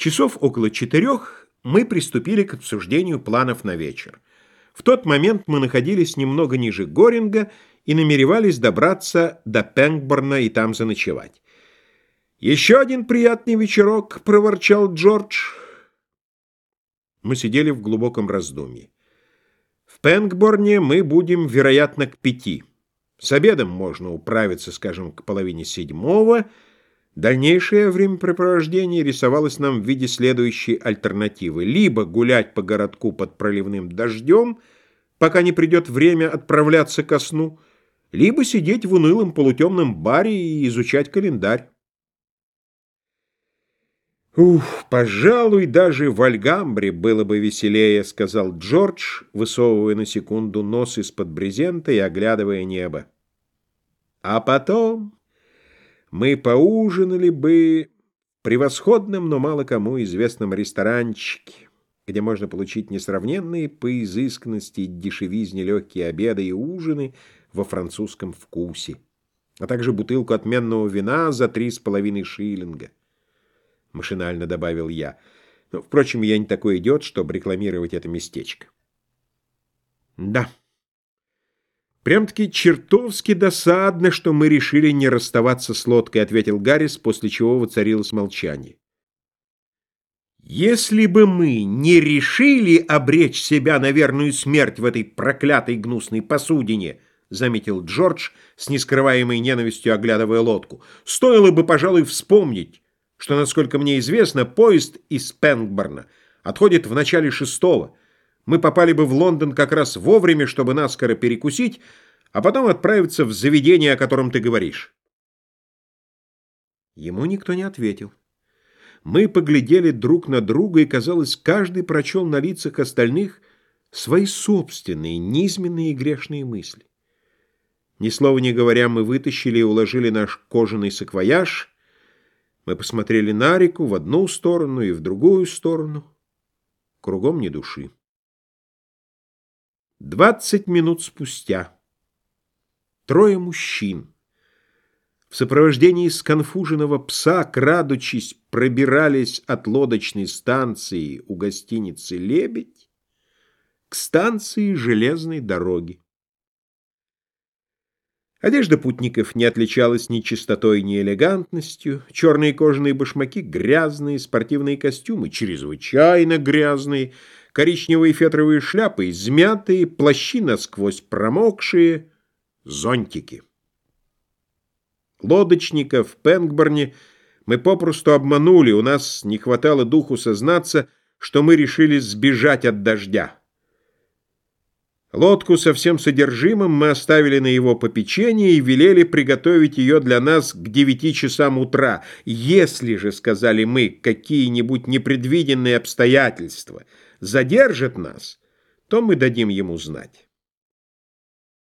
Часов около четырех мы приступили к обсуждению планов на вечер. В тот момент мы находились немного ниже Горинга и намеревались добраться до Пенгборна и там заночевать. «Еще один приятный вечерок», — проворчал Джордж. Мы сидели в глубоком раздумье. В Пенгборне мы будем, вероятно, к пяти. С обедом можно управиться, скажем, к половине седьмого — Дальнейшее времяпрепровождение рисовалось нам в виде следующей альтернативы. Либо гулять по городку под проливным дождем, пока не придет время отправляться ко сну, либо сидеть в унылом полутемном баре и изучать календарь. «Ух, пожалуй, даже в Альгамбре было бы веселее», — сказал Джордж, высовывая на секунду нос из-под брезента и оглядывая небо. «А потом...» мы поужинали бы в превосходном, но мало кому известном ресторанчике, где можно получить несравненные по изысканности и дешевизне легкие обеды и ужины во французском вкусе, а также бутылку отменного вина за три с половиной шиллинга. Машинально добавил я. Но, впрочем, я не такой идиот, чтобы рекламировать это местечко. Да. «Прям-таки чертовски досадно, что мы решили не расставаться с лодкой», — ответил Гаррис, после чего воцарилось молчание. «Если бы мы не решили обречь себя на верную смерть в этой проклятой гнусной посудине», — заметил Джордж, с нескрываемой ненавистью оглядывая лодку, «стоило бы, пожалуй, вспомнить, что, насколько мне известно, поезд из Пенгборна отходит в начале шестого, мы попали бы в Лондон как раз вовремя, чтобы наскоро перекусить, а потом отправиться в заведение, о котором ты говоришь. Ему никто не ответил. Мы поглядели друг на друга, и, казалось, каждый прочел на лицах остальных свои собственные, низменные и грешные мысли. Ни слова не говоря, мы вытащили и уложили наш кожаный саквояж. Мы посмотрели на реку в одну сторону и в другую сторону. Кругом ни души. Двадцать минут спустя трое мужчин в сопровождении сконфуженного пса, крадучись, пробирались от лодочной станции у гостиницы «Лебедь» к станции железной дороги. Одежда путников не отличалась ни чистотой, ни элегантностью. Черные кожаные башмаки грязные, спортивные костюмы чрезвычайно грязные — коричневые фетровые шляпы измятые, плащи насквозь промокшие, зонтики. Лодочника в Пенгборне мы попросту обманули, у нас не хватало духу сознаться, что мы решили сбежать от дождя. Лодку со всем содержимым мы оставили на его попечение и велели приготовить ее для нас к девяти часам утра. Если же, сказали мы, какие-нибудь непредвиденные обстоятельства – задержит нас, то мы дадим ему знать.